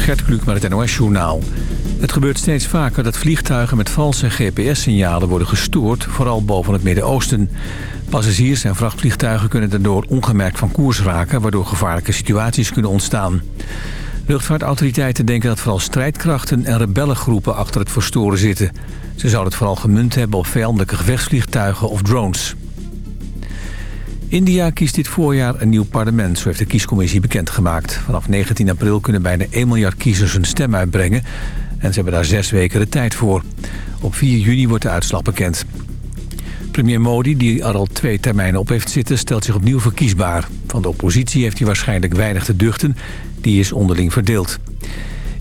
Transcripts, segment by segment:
Gert Kluk met het NOS-journaal. Het gebeurt steeds vaker dat vliegtuigen met valse GPS-signalen worden gestoord... vooral boven het Midden-Oosten. Passagiers en vrachtvliegtuigen kunnen daardoor ongemerkt van koers raken... waardoor gevaarlijke situaties kunnen ontstaan. Luchtvaartautoriteiten denken dat vooral strijdkrachten en rebellengroepen achter het verstoren zitten. Ze zouden het vooral gemunt hebben op vijandelijke gevechtsvliegtuigen of drones. India kiest dit voorjaar een nieuw parlement, zo heeft de kiescommissie bekendgemaakt. Vanaf 19 april kunnen bijna 1 miljard kiezers hun stem uitbrengen... en ze hebben daar zes weken de tijd voor. Op 4 juni wordt de uitslag bekend. Premier Modi, die er al twee termijnen op heeft zitten, stelt zich opnieuw verkiesbaar. Van de oppositie heeft hij waarschijnlijk weinig te duchten. Die is onderling verdeeld.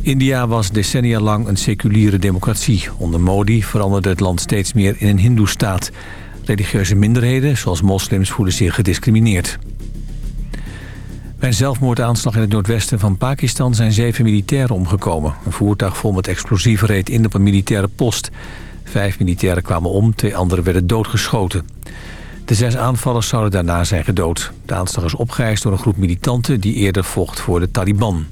India was decennia lang een seculiere democratie. Onder Modi veranderde het land steeds meer in een hindoestaat. Religieuze minderheden, zoals moslims, voelen zich gediscrimineerd. Bij een zelfmoordaanslag in het noordwesten van Pakistan zijn zeven militairen omgekomen. Een voertuig vol met explosieven reed in op een militaire post. Vijf militairen kwamen om, twee anderen werden doodgeschoten. De zes aanvallers zouden daarna zijn gedood. De aanslag is opgeëist door een groep militanten die eerder vocht voor de Taliban.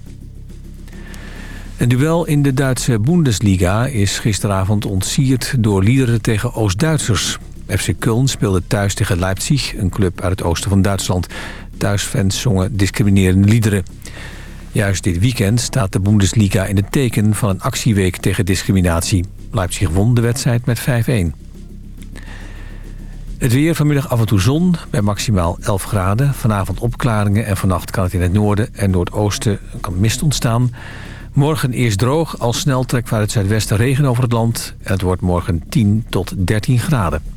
Een duel in de Duitse Bundesliga is gisteravond ontsierd door liederen tegen Oost-Duitsers. FC Köln speelde thuis tegen Leipzig, een club uit het oosten van Duitsland. Thuisfans zongen discriminerende liederen. Juist dit weekend staat de Bundesliga in het teken van een actieweek tegen discriminatie. Leipzig won de wedstrijd met 5-1. Het weer vanmiddag af en toe zon bij maximaal 11 graden. Vanavond opklaringen en vannacht kan het in het noorden en noordoosten kan mist ontstaan. Morgen eerst droog, al snel trekt vanuit het zuidwesten regen over het land. En het wordt morgen 10 tot 13 graden.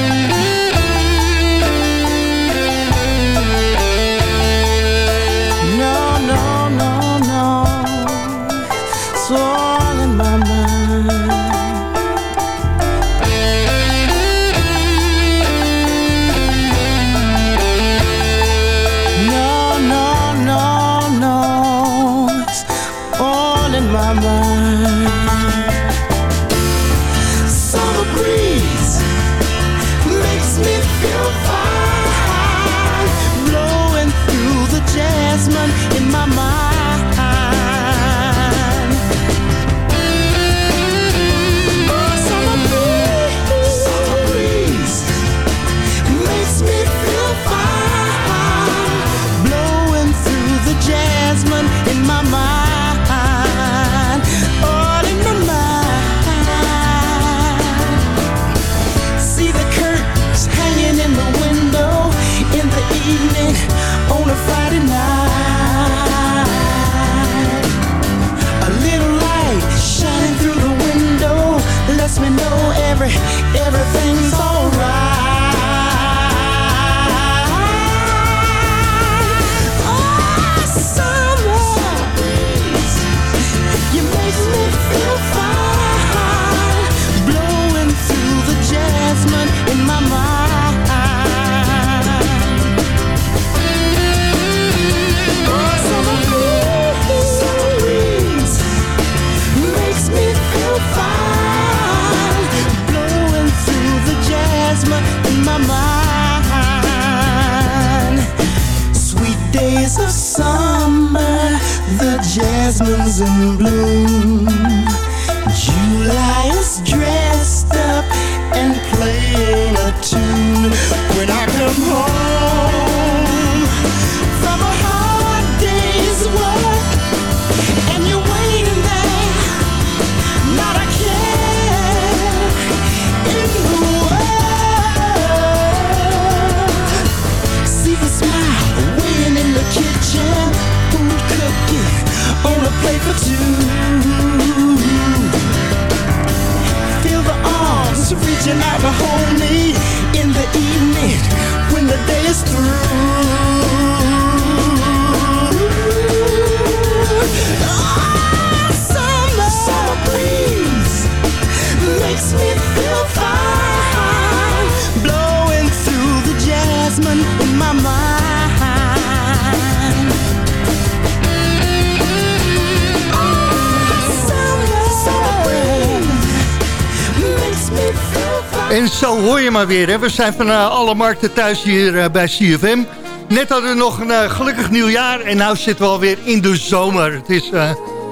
Maar weer. We zijn van uh, alle markten thuis hier uh, bij CFM. Net hadden we nog een uh, gelukkig nieuwjaar. En nu zitten we alweer in de zomer. Het is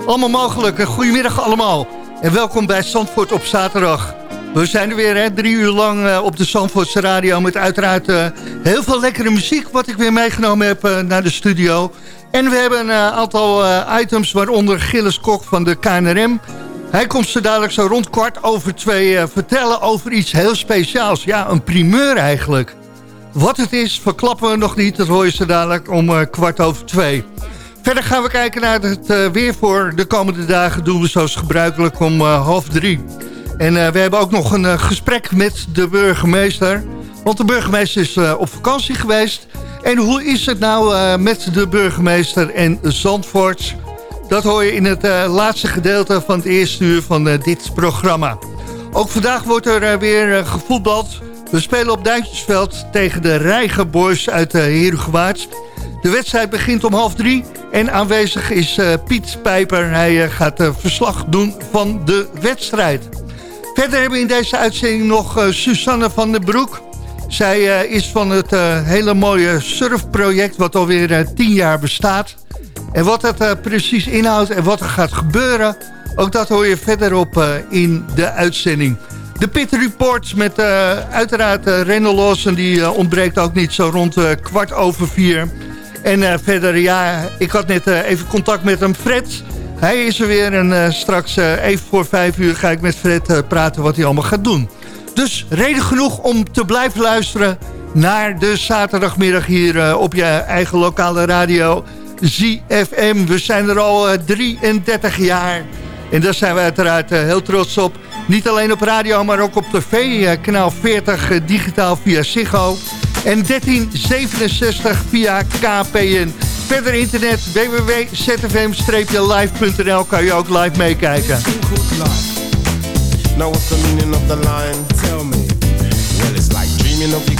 allemaal mogelijk. Goedemiddag allemaal. En welkom bij Zandvoort op zaterdag. We zijn er weer drie uur lang op de Zandvoortse radio... met uiteraard heel veel lekkere muziek... wat ik weer meegenomen heb naar de studio. En we hebben een aantal items... waaronder Gilles Kok van de KNRM... Hij komt zo dadelijk zo rond kwart over twee uh, vertellen over iets heel speciaals. Ja, een primeur eigenlijk. Wat het is, verklappen we nog niet. Dat hoor je zo dadelijk om uh, kwart over twee. Verder gaan we kijken naar het uh, weer voor de komende dagen. Doen we zoals gebruikelijk om half drie. En we hebben ook nog een gesprek met de burgemeester. Want de burgemeester is op vakantie geweest. En hoe is het nou met de burgemeester en Zandvoort... Dat hoor je in het uh, laatste gedeelte van het eerste uur van uh, dit programma. Ook vandaag wordt er uh, weer gevoetbald. We spelen op Duintjesveld tegen de Rijger Boys uit uh, Herugewaard. De wedstrijd begint om half drie en aanwezig is Piet Pijper. Hij gaat verslag doen van de wedstrijd. Verder hebben we in deze uitzending nog Susanne van den Broek. Zij is van het hele mooie surfproject wat alweer tien jaar bestaat... En wat dat uh, precies inhoudt en wat er gaat gebeuren... ook dat hoor je verderop uh, in de uitzending. De Pit Report met uh, uiteraard uh, Lawson... die ontbreekt ook niet zo rond kwart over vier. En verder, ja, ik had net even contact met hem. Fred, hij is er weer. En straks even voor vijf uur ga ik met Fred praten wat hij allemaal gaat doen. Dus reden genoeg om te blijven luisteren naar de zaterdagmiddag hier op je eigen lokale radio... ZFM. We zijn er al 33 eh, jaar. En daar zijn we uiteraard eh, heel trots op. Niet alleen op radio, maar ook op tv. Eh, kanaal 40 digitaal via Ziggo. En 1367 via KPN. Verder internet www.zfm-live.nl kan je ook live meekijken. Now what's the meaning of the line? Tell me. Well, it's like dreaming of your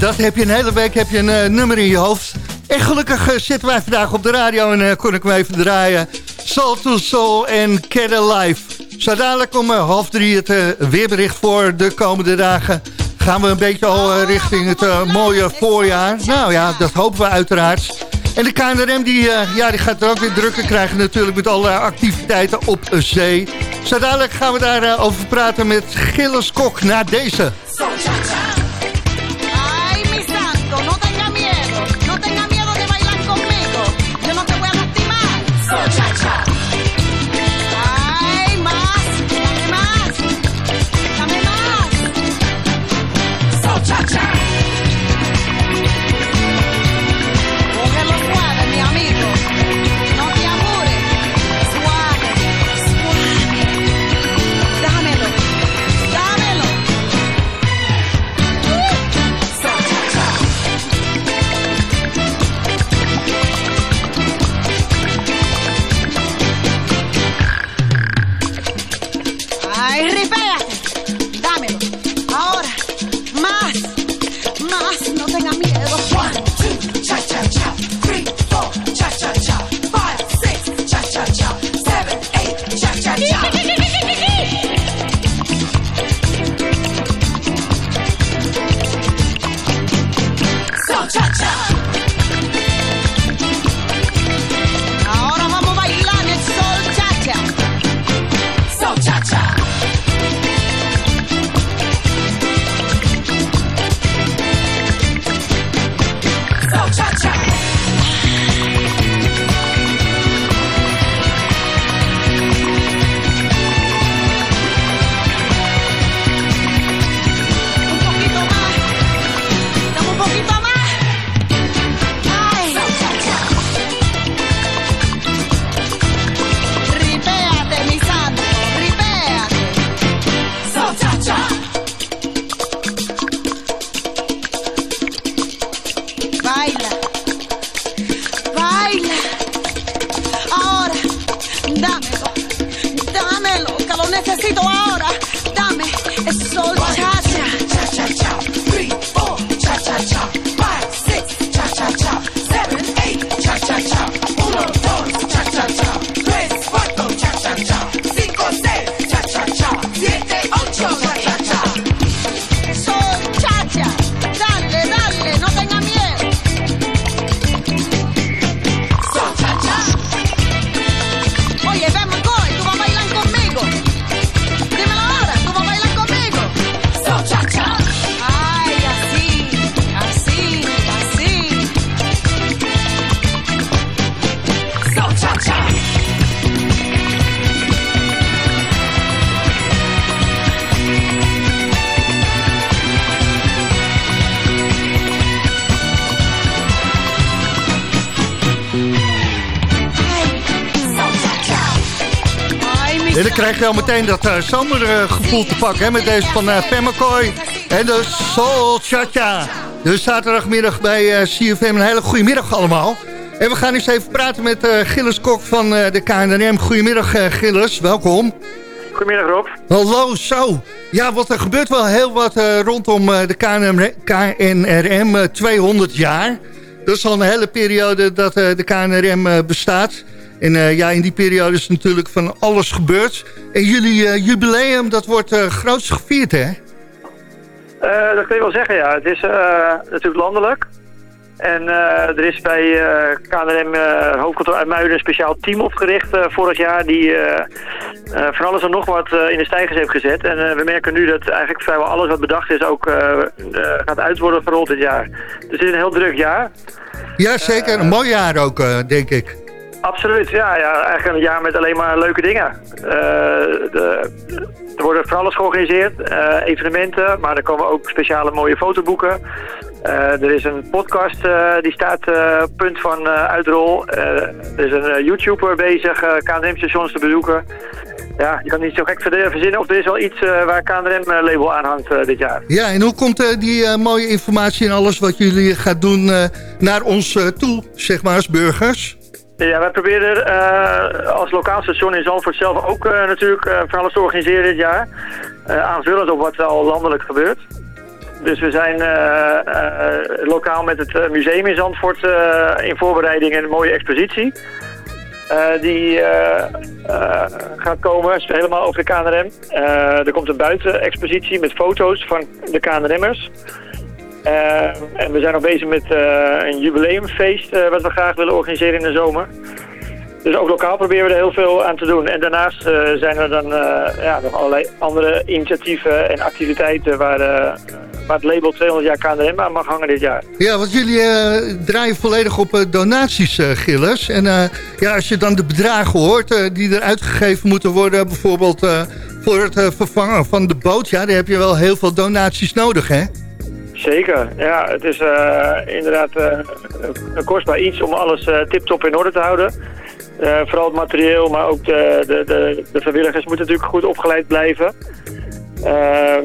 Dat? Heb je een hele week heb je een nummer in je hoofd. En gelukkig zitten wij vandaag op de radio en kon ik hem even draaien. Soul to Soul en Get Alive. Zo dadelijk om half drie het weerbericht voor de komende dagen gaan we een beetje al richting het mooie voorjaar. Nou ja, dat hopen we uiteraard. En de KNRM die, ja, die gaat er ook weer drukker krijgen natuurlijk met alle activiteiten op zee. Zo dadelijk gaan we daarover over praten met Gilles Kok na deze. Krijg je al meteen dat uh, zomergevoel te pakken hè, met deze van uh, en de Soul Cha-Cha. Dus zaterdagmiddag bij uh, CFM een hele goede middag allemaal. En we gaan eens even praten met uh, Gilles Kok van de KNRM. Goedemiddag Gilles, welkom. Goedemiddag Rob. Hallo, zo. Ja, wat er gebeurt wel heel wat rondom de KNRM, KNRM 200 jaar. Dat is al een hele periode dat de KNRM bestaat. En uh, ja, in die periode is natuurlijk van alles gebeurd. En jullie uh, jubileum, dat wordt uh, groots gevierd, hè? dat kun je wel zeggen, ja. Het is natuurlijk landelijk. En er is bij KNRM hoofdkantoor uit een speciaal team opgericht vorig jaar... die van alles en nog wat in de stijgers heeft gezet. En we merken nu dat eigenlijk vrijwel alles wat bedacht is ook gaat uit worden verrold dit jaar. Dus het is een heel druk jaar. Ja, zeker. een mooi jaar ook, denk ik. Absoluut, ja, ja. Eigenlijk een jaar met alleen maar leuke dingen. Uh, de, er worden van alles georganiseerd, uh, evenementen, maar er komen ook speciale mooie fotoboeken. Uh, er is een podcast die staat punt van uitrol. er is een YouTuber bezig KNRM-stations te bezoeken. Ja, je kan niet zo gek verzinnen of er is wel iets waar KNRM-label aan hangt dit jaar. Ja, en hoe komt die mooie informatie en alles wat jullie gaan doen naar ons toe, zeg maar, als burgers? Ja, wij proberen uh, als lokaal station in Zandvoort zelf ook uh, natuurlijk uh, van alles te organiseren dit jaar. aanvullend op wat al landelijk gebeurt. Dus we zijn lokaal met het museum in Zandvoort in voorbereiding en een mooie expositie. die gaat komen, helemaal over de KNRM. er komt een buitenexpositie met foto's van de KNRM'ers. En we zijn nog bezig met een jubileumfeest wat we graag willen organiseren in de zomer. Dus ook lokaal proberen we er heel veel aan te doen. En daarnaast zijn er dan ja, nog allerlei andere initiatieven en activiteiten waar, waar het label 200 jaar KNRM aan mag hangen dit jaar. Ja, want jullie draaien volledig op donaties, Gilles. En ja, als je dan de bedragen hoort die er uitgegeven moeten worden, bijvoorbeeld voor het vervangen van de boot, ja, daar heb je wel heel veel donaties nodig, hè? Zeker, ja. Het is inderdaad een kostbaar iets om alles tip-top in orde te houden. Uh, vooral het materieel, maar ook de, de, de, de vrijwilligers moeten natuurlijk goed opgeleid blijven. Uh,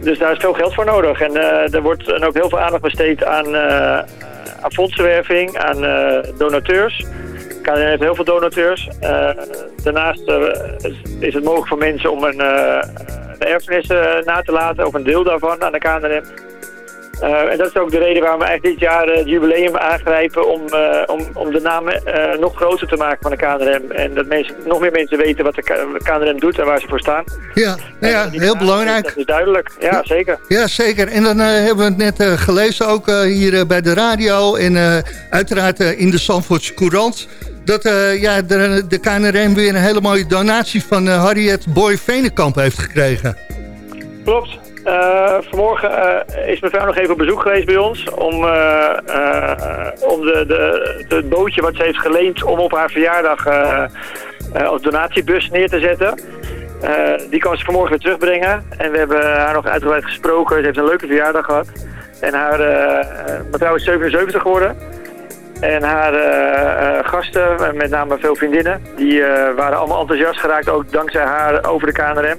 dus daar is veel geld voor nodig. En uh, er wordt ook heel veel aandacht besteed aan, uh, aan fondsenwerving, aan donateurs. KNN heeft heel veel donateurs. daarnaast is het mogelijk voor mensen om een, een erfenis na te laten, of een deel daarvan aan de KNRM. Uh, en dat is ook de reden waarom we eigenlijk dit jaar het jubileum aangrijpen om, uh, om, om de naam nog groter te maken van de KNRM. En dat mensen, nog meer mensen weten wat de KNRM doet en waar ze voor staan. Ja, nou ja heel belangrijk. Dat is duidelijk, ja, zeker. Ja, zeker. En dan hebben we het net gelezen ook hier bij de radio en uiteraard in de Zandvoortse Courant. Dat ja, de, de KNRM weer een hele mooie donatie van Harriet Boy Venenkamp heeft gekregen. Klopt. Uh, vanmorgen uh, is mevrouw nog even op bezoek geweest bij ons om, uh, om de, de, de, bootje wat ze heeft geleend om op haar verjaardag als donatiebus neer te zetten. die kan ze vanmorgen weer terugbrengen en we hebben haar nog uitgebreid gesproken. Ze heeft een leuke verjaardag gehad en haar mevrouw is 77 geworden. En haar gasten, met name veel vriendinnen, die waren allemaal enthousiast geraakt, ook dankzij haar over de KNRM.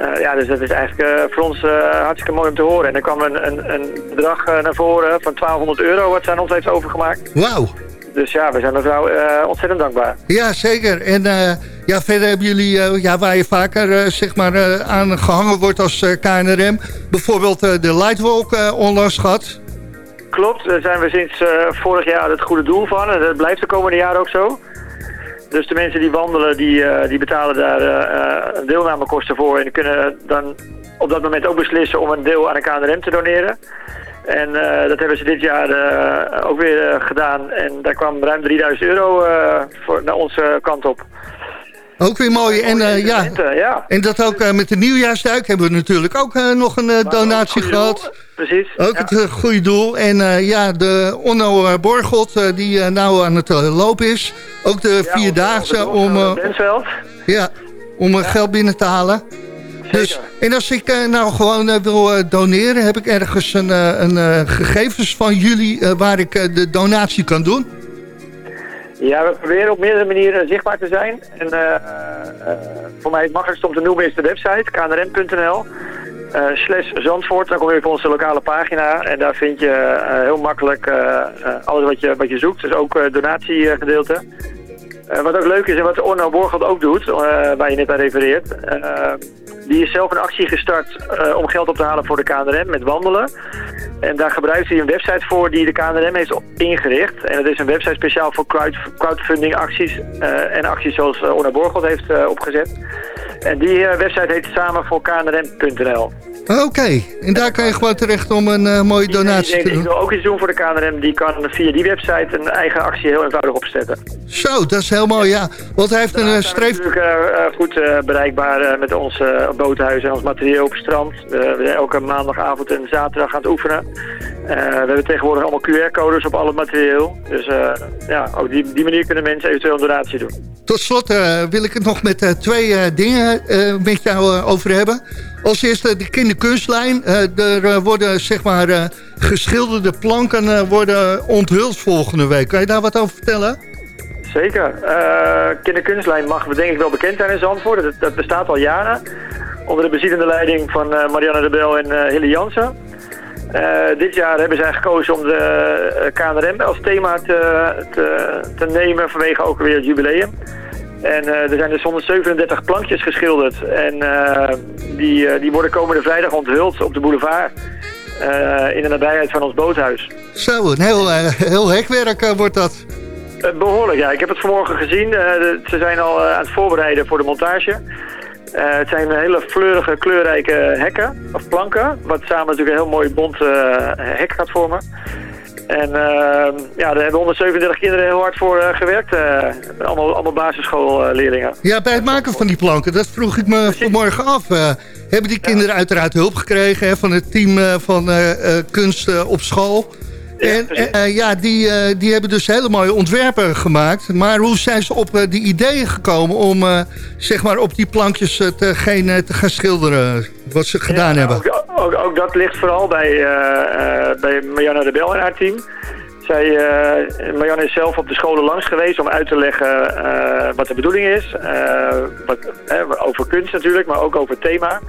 Uh, ja, dus dat is eigenlijk uh, voor ons uh, hartstikke mooi om te horen. En er kwam een, een, een bedrag naar voren van 1200 euro wat zij aan ons heeft overgemaakt. Wauw. Dus ja, we zijn mevrouw ontzettend dankbaar. Ja, zeker. En ja, verder hebben jullie, ja, waar je vaker zeg maar, aan gehangen wordt als KNRM... bijvoorbeeld de Lightwalk onlangs gehad. Klopt, daar zijn we sinds vorig jaar het goede doel van. En dat blijft de komende jaren ook zo. Dus de mensen die wandelen, die, uh, die betalen daar uh, deelnamekosten voor. En kunnen dan op dat moment ook beslissen om een deel aan de KNRM te doneren. En dat hebben ze dit jaar ook weer gedaan. En daar kwam ruim 3000 euro voor, naar onze kant op. Ook weer mooi. En, ja, ja. en dat ook met de nieuwjaarsduik hebben we natuurlijk ook nog een donatie gehad. Precies. Ook het goede doel. En ja, de Onno Borgot die nou aan het lopen is. Ook de ja, Vierdaagse om, ja, om geld binnen te halen. Dus, en als ik nou gewoon wil doneren, heb ik ergens een, een gegevens van jullie waar ik de donatie kan doen? Ja, we proberen op meerdere manieren zichtbaar te zijn. En uh, uh, voor mij het makkelijkste om te noemen is de website knrm.nl. Uh, slash Zandvoort, dan kom je op onze lokale pagina. En daar vind je heel makkelijk alles wat je, wat je zoekt. Dus ook donatiegedeelte. Wat ook leuk is en wat Orno Borgeld ook doet, waar je net aan refereert. die is zelf een actie gestart om geld op te halen voor de KNRM met wandelen. En daar gebruikt hij een website voor die de KNRM heeft ingericht. En dat is een website speciaal voor crowd, crowdfunding acties en acties zoals uh, Orna Borgel heeft opgezet. En die website heet samen voor knrm.nl. Oké, en daar kan je gewoon terecht om een mooie donatie te doen. Ik wil ook iets doen voor de KNRM. Die kan via die website een eigen actie heel eenvoudig opzetten. Zo, dat is heel mooi, ja. Want hij heeft een streef... natuurlijk goed bereikbaar met onze boothuis en ons materieel op het strand. we zijn elke maandagavond en zaterdag aan het oefenen. We hebben tegenwoordig allemaal QR-codes op al het materieel. Dus ja, ook die, die manier kunnen mensen eventueel een donatie doen. Tot slot wil ik het nog met twee dingen met jou over hebben. Als eerste de kinderkunstlijn. er worden zeg maar geschilderde planken worden onthuld volgende week. Kan je daar wat over vertellen? Zeker. kinderkunstlijn mag denk ik wel bekend zijn in Zandvoort. Dat, dat bestaat al jaren. Onder de bezielende leiding van Marianne de Bel en Hilly Jansen. Uh, dit jaar hebben zij gekozen om de eh, KNRM als thema te, te, nemen vanwege ook weer het jubileum. En uh, er zijn dus 137 plankjes geschilderd en uh, die, die worden komende vrijdag onthuld op de boulevard. in de nabijheid van ons boothuis. Zo, een heel, heel hekwerk wordt dat. Behoorlijk, ja. Ik heb het vanmorgen gezien. ze zijn al aan het voorbereiden voor de montage. het zijn hele fleurige, kleurrijke hekken, of planken. Wat samen natuurlijk een heel mooi bont hek gaat vormen. En uh, ja, daar hebben 137 kinderen heel hard voor gewerkt. Allemaal, allemaal basisschoolleerlingen. ja, bij het maken van die planken, dat vroeg ik me vanmorgen af. Hebben die kinderen uiteraard hulp gekregen hè, van het team van kunst op school? En uh, ja, die, uh, die hebben dus hele mooie ontwerpen gemaakt. Maar hoe zijn ze op uh, die ideeën gekomen om zeg maar op die plankjes te, geen, te gaan schilderen? Wat ze gedaan ja, hebben? Ook, ook, ook, dat ligt vooral bij, bij Marianne de Bel en haar team. Zij, Marianne is zelf op de scholen langs geweest om uit te leggen wat de bedoeling is. wat, over kunst natuurlijk, maar ook over thema.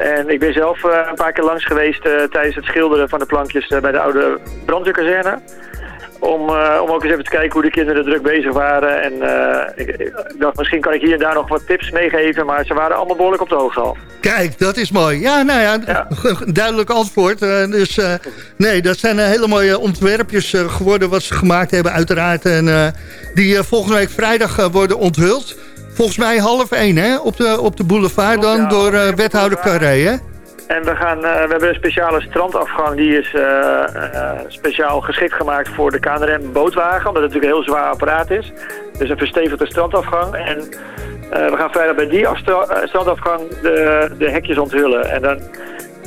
En ik ben zelf uh, een paar keer langs geweest uh, tijdens het schilderen van de plankjes uh, bij de oude brandweerkazerne. Om, om ook eens even te kijken hoe de kinderen druk bezig waren. En ik, ik, dacht, misschien kan ik hier en daar nog wat tips meegeven. Maar ze waren allemaal behoorlijk op de hoogte al. Kijk, dat is mooi. Ja, nou ja, ja. duidelijk antwoord. dus nee, dat zijn hele mooie ontwerpjes geworden wat ze gemaakt hebben uiteraard. En die volgende week vrijdag worden onthuld. Volgens mij half één, hè? Op de, op de boulevard dan door uh, wethouder Carré, hè? En we, gaan, uh, we hebben een speciale strandafgang. Die is uh, speciaal geschikt gemaakt voor de KNRM bootwagen. Omdat het natuurlijk een heel zwaar apparaat is. Dus een verstevigde strandafgang. En we gaan vrijdag bij die strandafgang de, de hekjes onthullen. En dan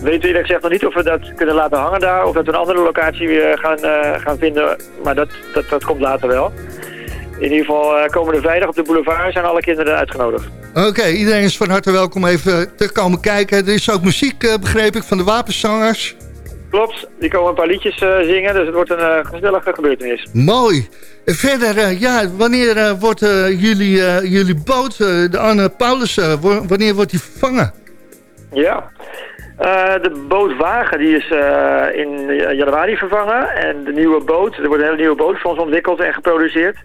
weten we eerlijk gezegd nog niet of we dat kunnen laten hangen daar. Of dat we een andere locatie weer gaan, gaan vinden. Maar dat, dat, dat komt later wel in ieder geval uh, komende vrijdag op de boulevard zijn alle kinderen uitgenodigd. Oké, iedereen is van harte welkom even te komen kijken. Er is ook muziek, uh, begreep ik, van de wapenzangers. Klopt, die komen een paar liedjes uh, zingen, dus het wordt een gezellige gebeurtenis. Mooi. Verder, ja, wanneer wordt jullie, jullie boot, de Anne Paulussen, wanneer wordt die vervangen? Ja, de bootwagen die is in januari vervangen. En de nieuwe boot, er wordt een hele nieuwe boot voor ons ontwikkeld en geproduceerd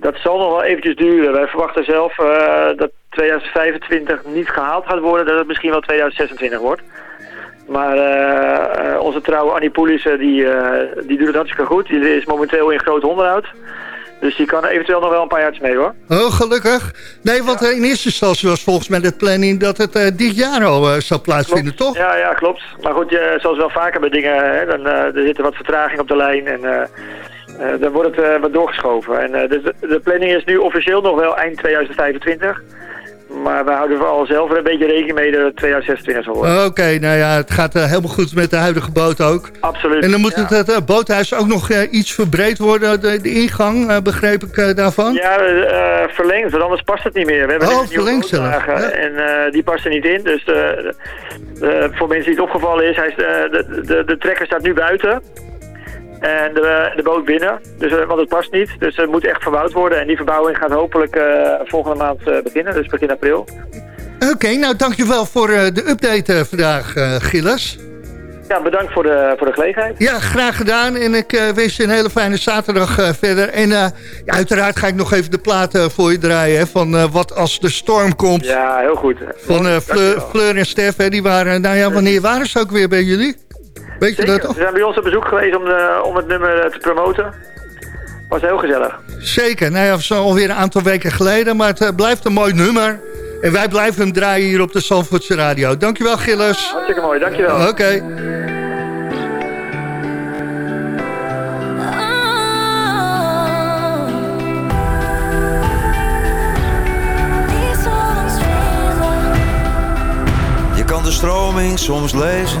dat zal nog wel eventjes duren. Wij verwachten zelf uh, dat 2025 niet gehaald gaat worden, dat het misschien wel 2026 wordt. Maar uh, onze trouwe Annie Poelissen, die, uh, die doet het hartstikke goed. Die is momenteel in groot onderhoud. Dus die kan eventueel nog wel een paar jaar mee hoor. Oh, gelukkig. Nee, want in eerste instantie was volgens mij de planning dat het dit jaar al zou plaatsvinden, toch? Ja, ja, klopt. Maar goed, zoals wel vaker bij dingen, hè, dan, er zit er wat vertraging op de lijn. En uh, dan wordt het uh, wat doorgeschoven. En uh, de, de, planning is nu officieel nog wel eind 2025. Maar we houden vooral zelf er een beetje rekening mee dat het 2026 zal worden. Oké, nou ja, het gaat helemaal goed met de huidige boot ook. Absoluut. En dan moet het, het boothuis ook nog iets verbreed worden, de, de ingang, begreep ik daarvan? Ja, verlengd, want anders past het niet meer. We hebben oh, verlengd. Ja. En die past er niet in. Dus voor mensen die het opgevallen is, hij, de, de, de trekker staat nu buiten. En de, de boot binnen. Dus, uh, want het past niet. Dus het moet echt verbouwd worden. En die verbouwing gaat hopelijk uh, volgende maand uh, beginnen. Dus begin april. Oké, okay, nou dankjewel voor de update vandaag, Gilles. Ja, bedankt voor de, voor de gelegenheid. Ja, graag gedaan. En ik wens je een hele fijne zaterdag verder. En ja, uiteraard ga ik nog even de platen voor je draaien. Hè, van Wat als de storm komt. Ja, heel goed. Van Fleur, Fleur, en Stef. Hè, die waren, nou ja, wanneer waren ze ook weer bij jullie? Weet je dat toch? Ze zijn bij ons op bezoek geweest om, de, om het nummer eh, te promoten. Was heel gezellig. Zeker. Nou ja, dat is alweer een aantal weken geleden. Maar het eh, blijft een mooi nummer. En wij blijven hem draaien hier op de Zandvoortse Radio. Dankjewel, Gilles. Hartstikke mooi, dankjewel. Oké. Okay. Je kan de stroming soms lezen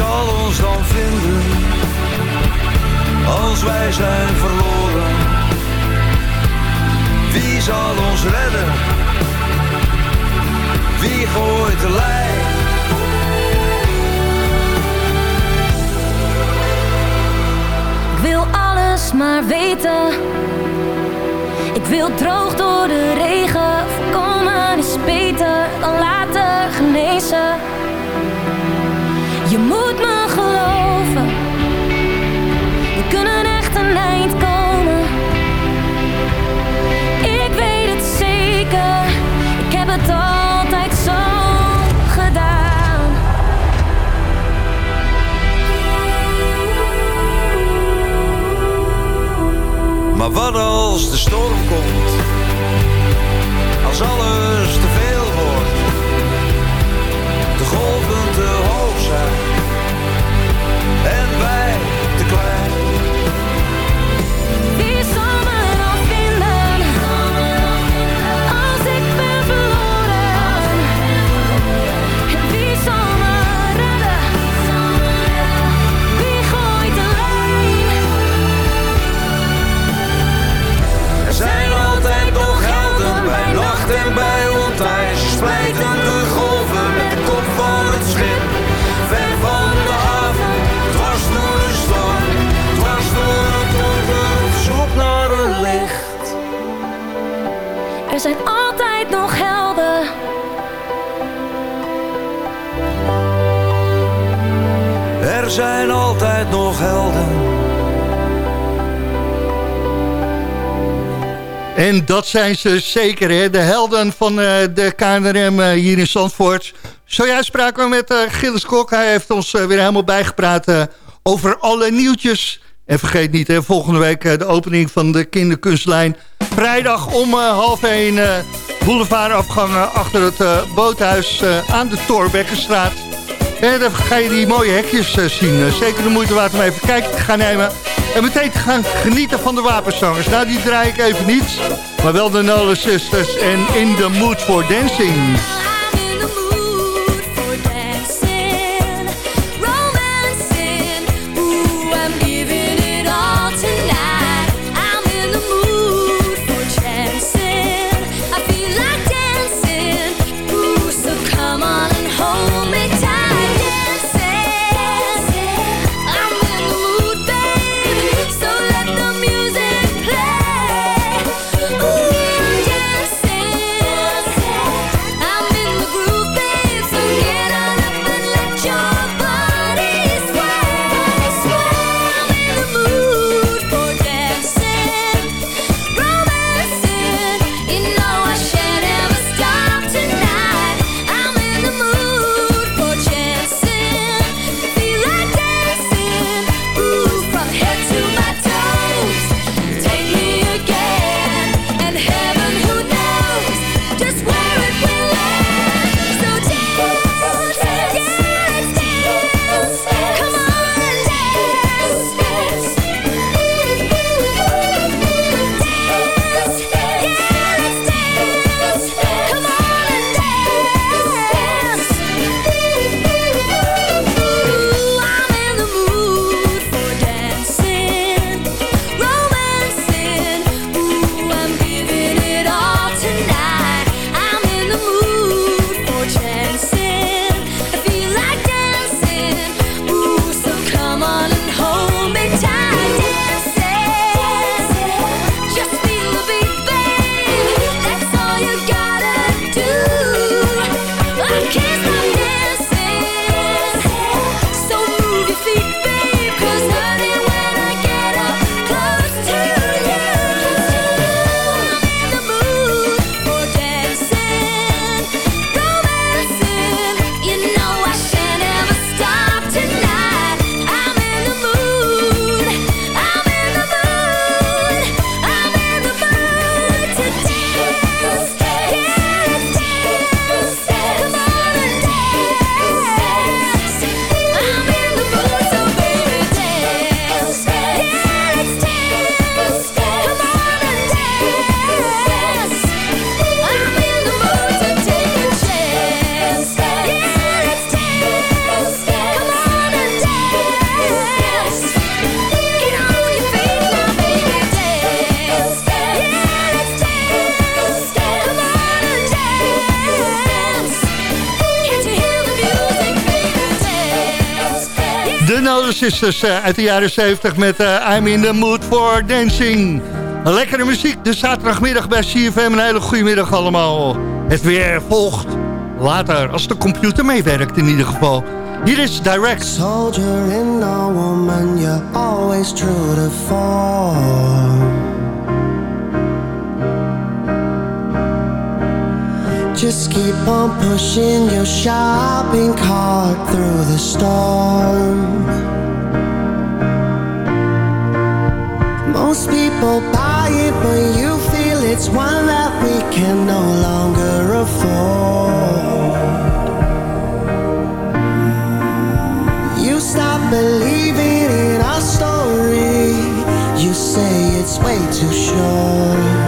zal ons dan vinden als wij zijn verloren. Wie zal ons redden? Wie gooit de lijn? Ik wil alles maar weten. Ik wil droog door de regen. Voorkomen is beter dan laten genezen. Je moet me geloven. We kunnen echt een eind komen. Ik weet het zeker. Ik heb het altijd zo dat zijn ze zeker, hè? de helden van eh, de KNRM eh, hier in Zandvoort. Zojuist spraken we met uh, Gilles Kok. Hij heeft ons weer helemaal bijgepraat over alle nieuwtjes. En vergeet niet, hè, volgende week de opening van de kinderkunstlijn. Vrijdag om half één boulevardafgangen achter het boothuis aan de Torbekkenstraat. En dan ga je die mooie hekjes zien. zeker de moeite waard om even kijken te gaan nemen. En meteen te gaan genieten van de wapenzangers. Nou, die draai ik even niet. Maar wel de Nolan Sisters en In the Mood for Dancing. Sisters eh, uit de jaren 70 met eh, I'm in the mood for dancing. Lekkere muziek, de zaterdagmiddag bij CFM. Een hele goede middag allemaal. Het weer volgt later, als de computer meewerkt in ieder geval. Hier is Direct. Soldier in a woman, you're always true to form. Just keep on pushing your shopping cart through the storm. Most people buy it, but you feel it's one that we can no longer afford. You stop believing in our story. You say it's way too short.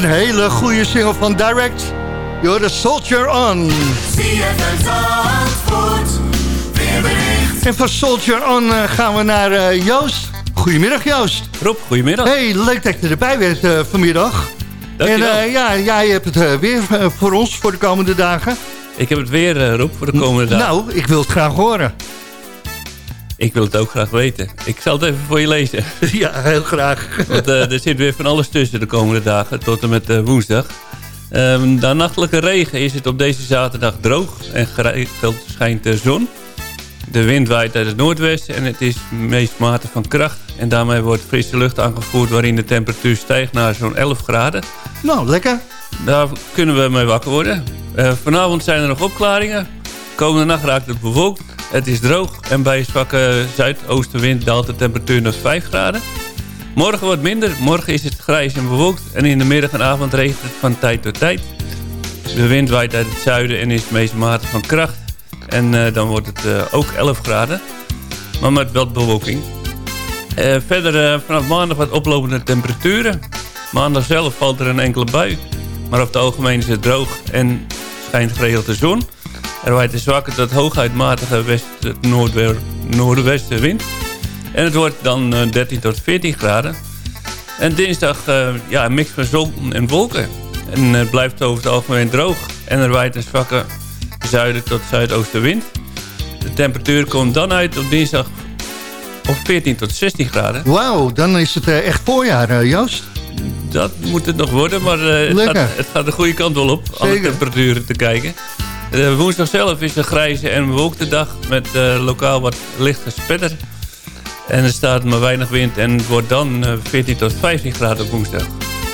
Een hele goede single van Direct. You're the Soldier On. En van Soldier On eh, gaan we naar eh, Joost. Goedemiddag Joost. Rob, goedemiddag. Hey, leuk dat je erbij bent eh, vanmiddag. Dankjewel. En eh, ja, jij hebt het weer voor ons voor de komende dagen. Ik heb het weer, Rob, voor de komende dagen. Nou, ik wil het graag horen. Ik wil het ook graag weten. Ik zal het even voor je lezen. ja, heel graag. Want eh, er zit weer van alles tussen de komende dagen, tot en met eh, woensdag. Ehm na nachtelijke regen is het op deze zaterdag droog en geregeld schijnt de zon. De wind waait uit het noordwesten en het is meest matig van kracht. En daarmee wordt frisse lucht aangevoerd waarin de temperatuur stijgt naar zo'n 11 graden. Nou, lekker. Daar kunnen we mee wakker worden. Eh, vanavond zijn er nog opklaringen. Komende nacht raakt het bewolkt. Het is droog en bij zwakke zuidoostenwind daalt de temperatuur naar 5 graden. Morgen wat minder. Morgen is het grijs en bewolkt. En in de middag en avond regent het van tijd tot tijd. De wind waait uit het zuiden en is meest matig van kracht. En eh, dan wordt het eh, ook 11 graden. Maar met wat bewolking. Eh, verder vanaf maandag wat oplopende temperaturen. Maandag zelf valt er een enkele bui. Maar op het algemeen is het droog en schijnt geregeld de zon. Er waait een zwakke tot hooguit matige west-noordwestenwind En het wordt dan eh, 13 tot 14 graden. En dinsdag eh, ja, een mix van zon en wolken. En eh, het blijft over het algemeen droog. En er waait een zwakke zuiden tot zuidoostenwind. De temperatuur komt dan uit op dinsdag op 14 tot 16 graden. Wauw, dan is het echt voorjaar, Joost. Dat moet het nog worden, maar het, gaat, het gaat, de goede kant wel op. Alle temperaturen te kijken. De woensdag zelf is een grijze en bewolkte dag met eh, lokaal wat licht gespetter. En er staat maar weinig wind en het wordt dan eh, 14 tot 15 graden op woensdag.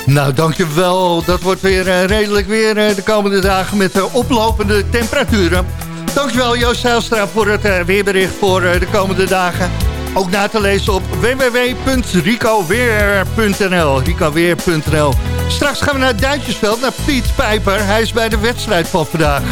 Nou, dankjewel. Dat wordt weer redelijk weer de komende dagen met oplopende temperaturen. Dankjewel Joost Zijlstra voor het weerbericht voor de komende dagen. Ook na te lezen op www.ricoweer.nl. Ricoweer.nl Straks gaan we naar Duitsersveld, naar Piet Pijper. Hij is bij de wedstrijd van vandaag.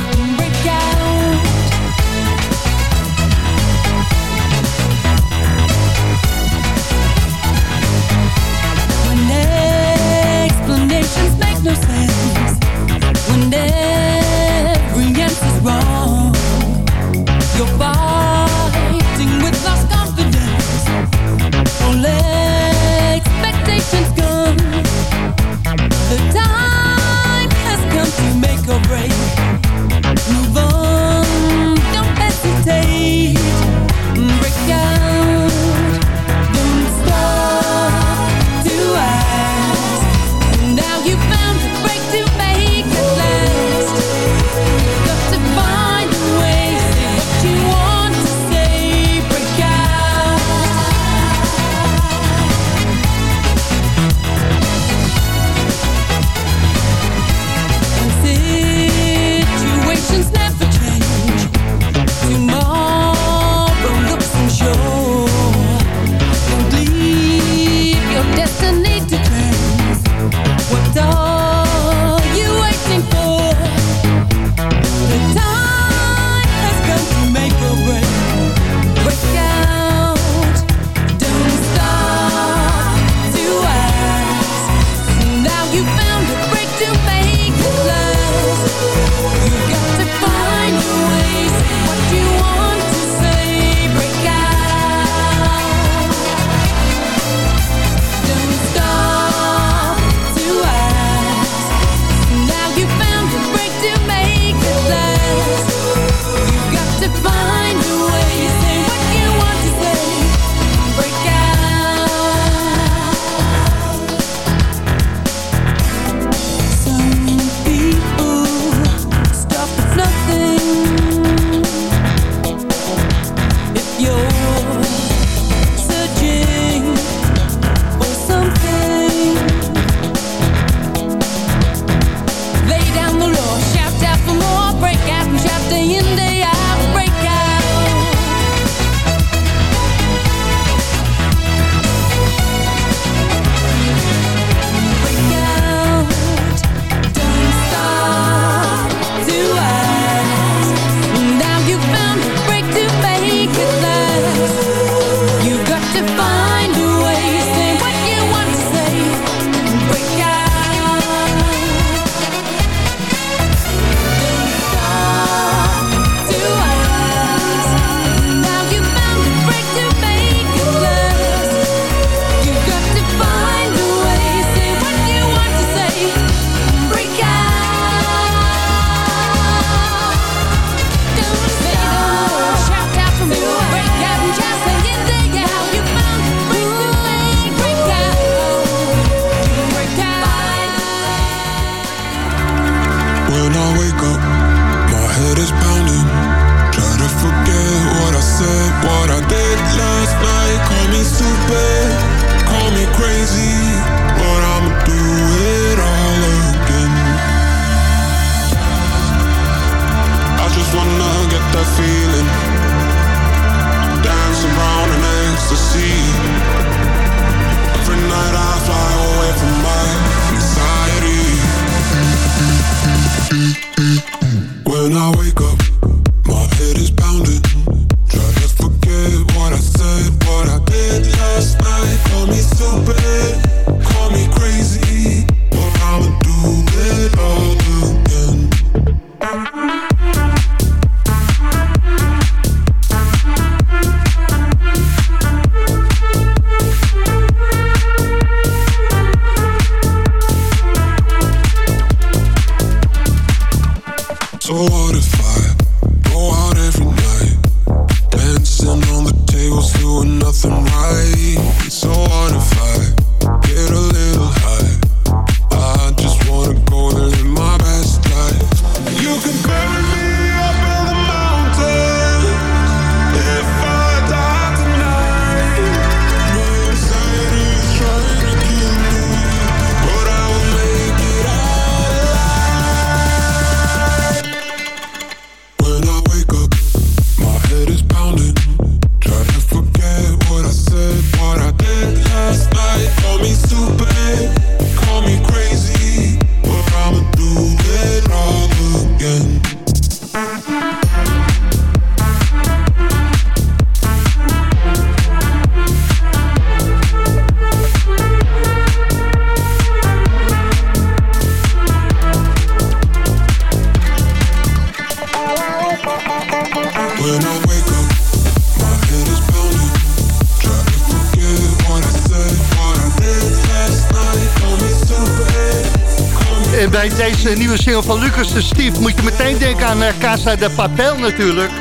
Deze nieuwe single van Lucas de Steve moet je meteen denken aan eh, Casa de Papel natuurlijk.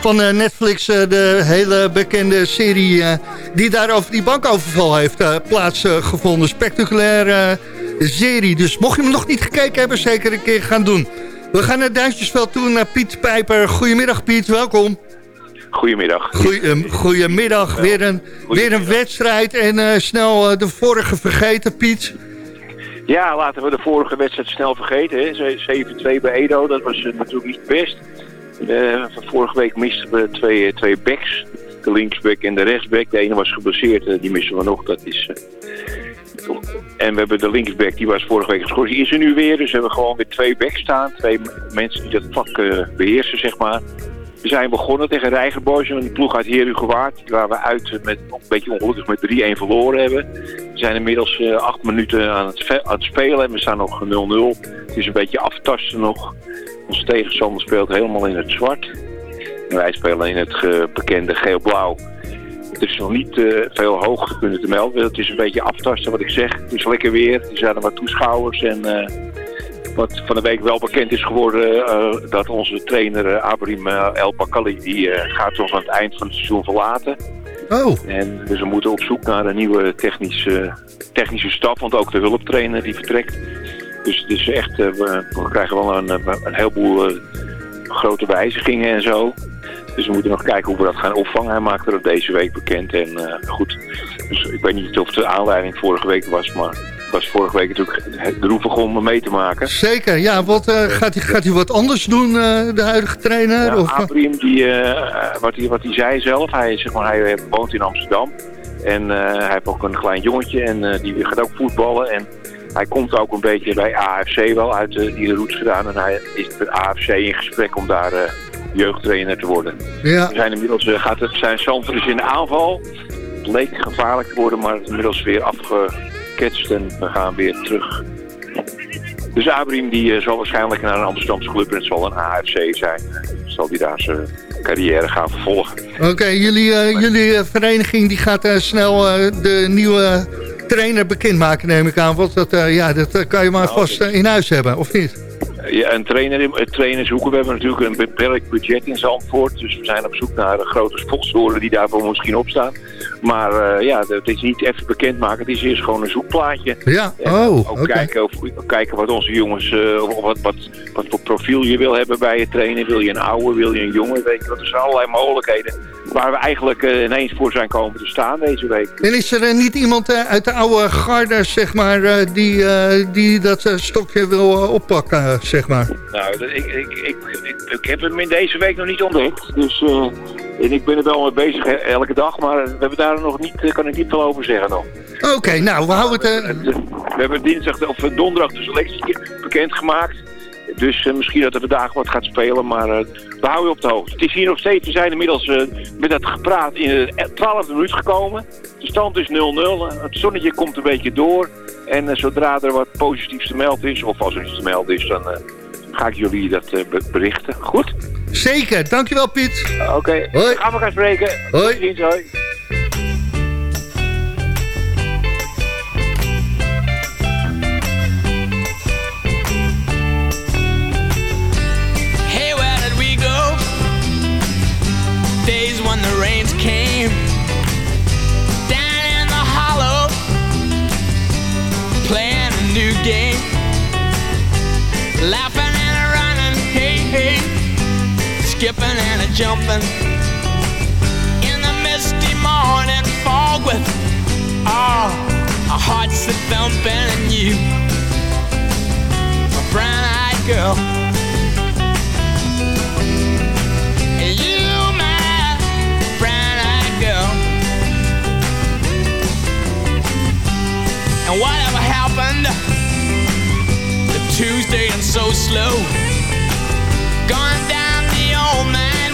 Van eh, Netflix, eh, de hele bekende serie die daar over die bankoverval heeft plaatsgevonden. Spectaculaire serie. Dus mocht je hem nog niet gekeken hebben, zeker een keer gaan doen. We gaan naar Duintjesveld toe, naar Piet Pijper. Goedemiddag Piet, welkom. Goedemiddag. Eh, goedemiddag, weer een, weer een wedstrijd en snel de vorige vergeten Piet. Ja, laten we de vorige wedstrijd snel vergeten. hè. Ze- 7-2 bij Edo, dat was eh, natuurlijk niet best. Eh, van vorige week misten we twee, twee backs. De linksback en de rechtsback. De ene was geblesseerd, eh, die missen we nog. Dat is, eh, En we hebben de linksback, die was vorige week geschorst. Die is er nu weer, dus we hebben gewoon weer twee backs staan. Twee mensen die dat vak eh, beheersen, zeg maar. We zijn begonnen tegen Rijgenboys, een ploeg uit Herugewaard. Waar we uit met, een beetje ongelukkig met 3-1 verloren hebben. We zijn inmiddels eh, acht minuten aan het, spelen en we staan nog 0-0. Het is een beetje aftasten nog. Onze tegenstander speelt helemaal in het zwart. En wij spelen in het bekende geel-blauw. Het is nog niet eh, veel hoogte kunnen te melden. Het is een beetje aftasten wat ik zeg. Het is lekker weer. Er zijn er wat toeschouwers. En eh, wat van de week wel bekend is geworden... eh, dat onze trainer eh, Abrim eh, El Bakali... die gaat ons aan het eind van het seizoen verlaten. Oh. En dus we moeten op zoek naar een nieuwe technische, technische staf. Want ook de hulptrainer die vertrekt. Dus het is echt... we, we krijgen wel een, een heleboel grote wijzigingen en zo. Dus we moeten nog kijken hoe we dat gaan opvangen. Hij maakte dat deze week bekend. En goed, dus ik weet niet of de aanleiding vorige week was, maar was vorige week natuurlijk de roepig om mee te maken. Zeker, ja, wat, eh, gaat, hij, gaat hij wat anders doen, eh, de huidige trainer? Ja, of, die, eh, wat, hij, wat hij zei zelf, hij, zeg maar, hij woont in Amsterdam. En hij heeft ook een klein jongetje en die gaat ook voetballen. En hij komt ook een beetje bij AFC wel uit die roots gedaan. En hij is met AFC in gesprek om daar jeugdtrainer te worden. Ja. We zijn inmiddels, gaat het, zijn is in de aanval. Het leek gevaarlijk te worden, maar het is inmiddels weer en we gaan weer terug. Dus Abrim die eh, zal waarschijnlijk naar een Amsterdamse club en het zal een AFC zijn. Eh, zal die daar zijn carrière gaan vervolgen. Oké, jullie, eh, jullie vereniging die gaat snel de nieuwe trainer bekendmaken, neem ik aan. Want dat, ja, dat kan je maar Nou, vast in huis hebben, of niet? Ja, een trainer, in- een trainer zoeken. We hebben natuurlijk een beperkt budget in Zandvoort. Dus we zijn op zoek naar eh, grote sponsoren die daarvoor misschien opstaan. Maar eh, ja, het is niet even bekendmaken. Het is eerst gewoon een zoekplaatje. Ja, En oh, ook oké. kijken, of, kijken wat onze jongens, eh, of wat, wat, wat voor profiel je wil hebben bij je trainer. Wil je een oude, wil je een jonge, weet je wat. Er zijn allerlei mogelijkheden waar we eigenlijk eh, ineens voor zijn komen te staan deze week. En is er eh, niet iemand eh, uit de oude garde, zeg maar, eh, die, eh, die dat eh, stokje wil eh, oppakken, eh, zeg maar? Nou, ik, ik, ik, ik, ik heb hem in deze week nog niet ontdekt. Dus, eh, en ik ben er wel mee bezig elke dag, maar we hebben daar nog niet, eh, kan ik niet veel over zeggen nog. Oké, nou, we houden het... eh, eh, we hebben dinsdag of donderdag de selectie bekendgemaakt. Dus misschien dat er vandaag wat gaat spelen, maar we houden je op de hoogte. Het is hier nog steeds, we zijn inmiddels met dat gepraat in de 12e minuut gekomen. De stand is 0-0, eh, het zonnetje komt een beetje door. En eh, zodra er wat positiefs te melden is, of als er iets te melden is, dan eh, ga ik jullie dat eh, be- berichten. Goed? Zeker, dankjewel Piet. Oké, Hoi. gaan we gaan spreken. Hoi. Tot ziens, hoi. Jumping in the misty morning fog with ah, all our hearts that thumping and you, my brown-eyed girl. You, my brown-eyed girl. And whatever happened to Tuesday and so slow?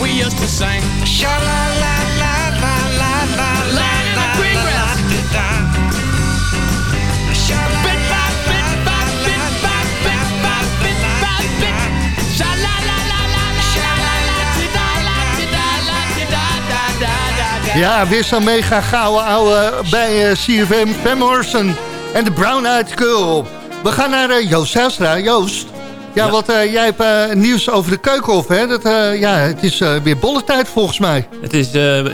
We used to sing? Sha la la la la la la la la la green grass. Bit by bit by bit by bit by bit by bit. Sha la la la la la la la ti da la ti da la ti da da da da da. Ja, weer zo'n mega gouden ouwe bij eh, CFM Morrison en de Brown Eyed Girl. We gaan naar eh, Joost Zijlstra. Joost, ja, wat eh, jij hebt eh, nieuws over de Keukenhof, hè? Dat, eh, ja, het is weer bolle tijd volgens mij. Het is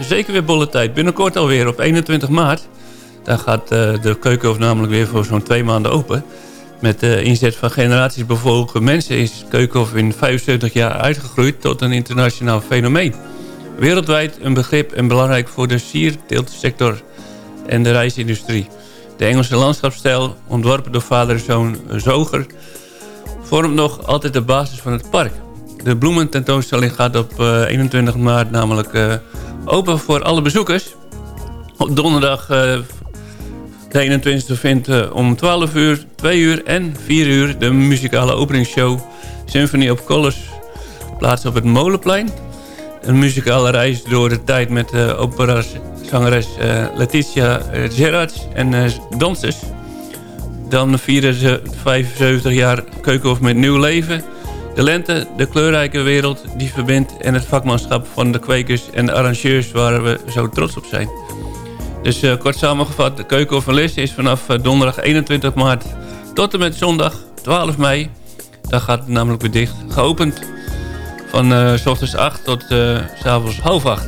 zeker weer bolle tijd. Binnenkort alweer op 21 maart. Daar gaat de keukenhof namelijk weer voor zo'n twee maanden open. Met de inzet van generaties bevolken mensen is Keukenhof in 75 jaar uitgegroeid tot een internationaal fenomeen. Wereldwijd een begrip en belangrijk voor de sierteeltsector en de reisindustrie. De Engelse landschapsstijl, ontworpen door vader en zoon Zoger, vormt nog altijd de basis van het park. De bloemententoonstelling gaat op eh, 21 maart namelijk eh, open voor alle bezoekers. Op donderdag eh, de 21e vindt eh, om 12 uur, 2 uur en 4 uur de muzikale openingsshow Symphony of Colors plaats op het Molenplein. Een muzikale reis door de tijd met de opera-zangeres eh, Letitia eh, Gerards en eh, dansers. Dan vieren ze 75 jaar Keukenhof met nieuw leven. De lente, de kleurrijke wereld die verbindt... en het vakmanschap van de kwekers en de arrangeurs waar we zo trots op zijn. Dus eh, kort samengevat, de Keukenhof van Lisse is vanaf eh, donderdag 21 maart... tot en met zondag 12 mei. Daar gaat het namelijk weer dicht. Geopend van eh, s ochtends 8 tot eh, s avonds half 8.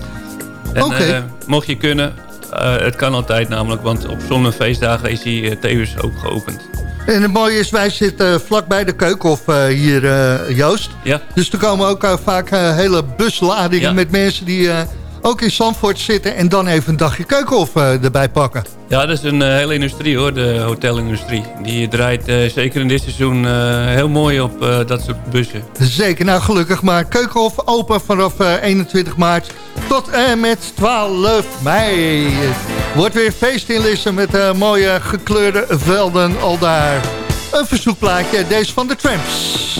En Oké. mocht je kunnen, het kan altijd namelijk... want op zon- en feestdagen is hij eh, tevens ook geopend. En het mooie is, wij zitten vlakbij de Keukenhof eh, hier, eh, Joost. Ja. Dus er komen ook eh, vaak eh, hele busladingen Ja. met mensen die eh, ook in Zandvoort zitten... en dan even een dagje Keukenhof eh, erbij pakken. Ja, dat is een eh, hele industrie hoor, de hotelindustrie. Die draait eh, zeker in dit seizoen eh, heel mooi op eh, dat soort bussen. Zeker, nou gelukkig maar. Keukenhof open vanaf eh, 21 maart tot en met 12 mei. Wordt weer feest in Lisse met eh, mooie gekleurde velden al daar. Een verzoekplaatje, deze van de Tramps.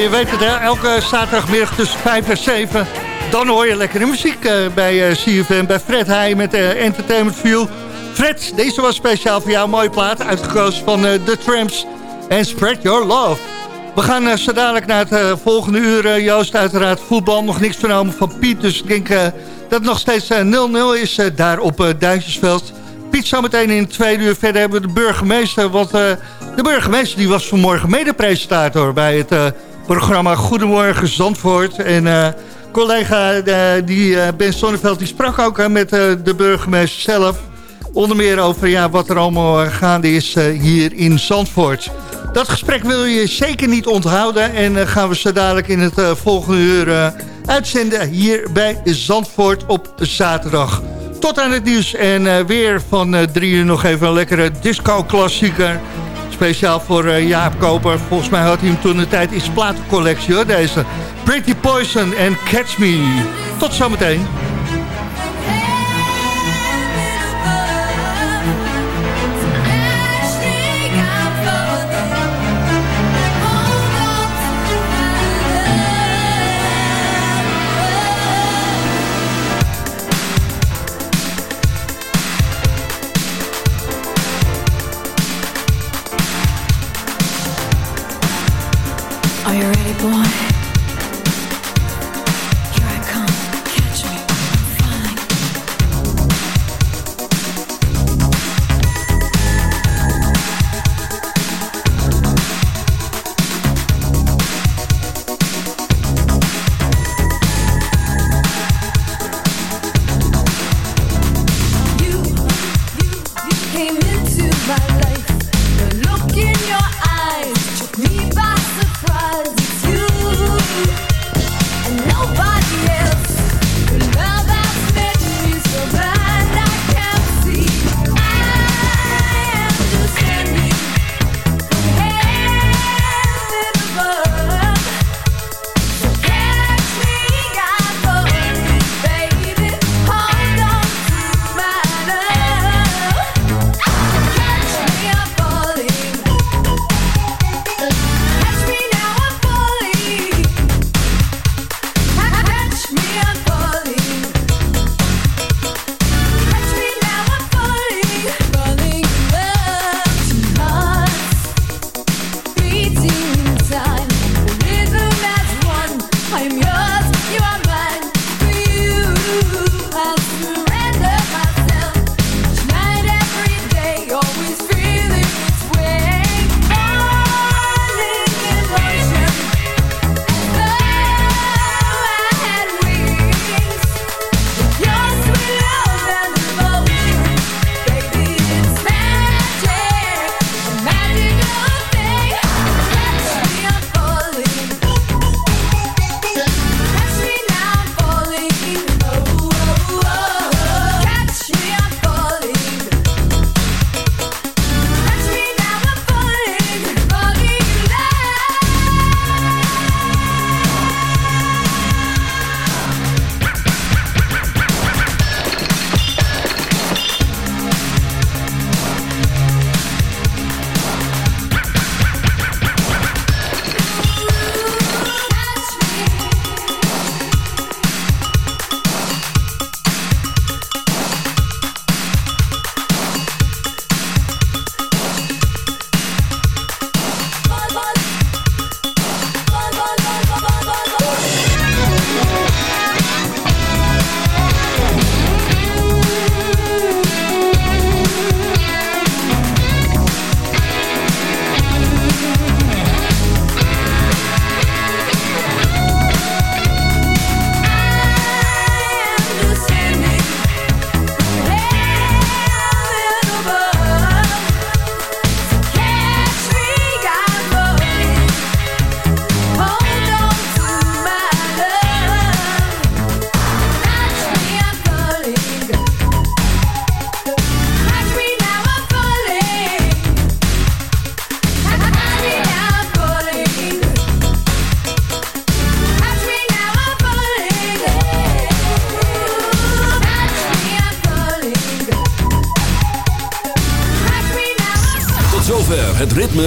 Je weet het, hè, elke zaterdagmiddag tussen 5 en 7... dan hoor je lekkere muziek eh, bij eh, CFM, bij Fred Heij met eh, Entertainment View. Fred, deze was speciaal voor jou mooie plaat, uitgekozen van The Tramps en Spread Your Love. We gaan zo dadelijk naar het volgende uur, Joost, uiteraard voetbal. Nog niks vernomen van Piet, dus ik denk dat het nog steeds eh, 0-0 is daar op Duitsersveld. Piet zometeen in het uur. Verder hebben we de burgemeester, want de burgemeester die was vanmorgen medepresentator bij het programma Goedemorgen Zandvoort. En eh, collega eh, die, eh, Ben Sonneveld die sprak ook met de burgemeester zelf. Onder meer over ja, wat er allemaal gaande is hier in Zandvoort. Dat gesprek wil je zeker niet onthouden. En gaan we zo dadelijk in het volgende uur uitzenden hier bij Zandvoort op zaterdag. Tot aan het nieuws en weer van drie uur nog even een lekkere disco-klassieker. Speciaal voor eh, Jaap Koper. Volgens mij had hij hem toen de tijd zijn platencollectie hoor. Deze Pretty Poison en Catch Me. Tot zometeen. Are you ready, boy?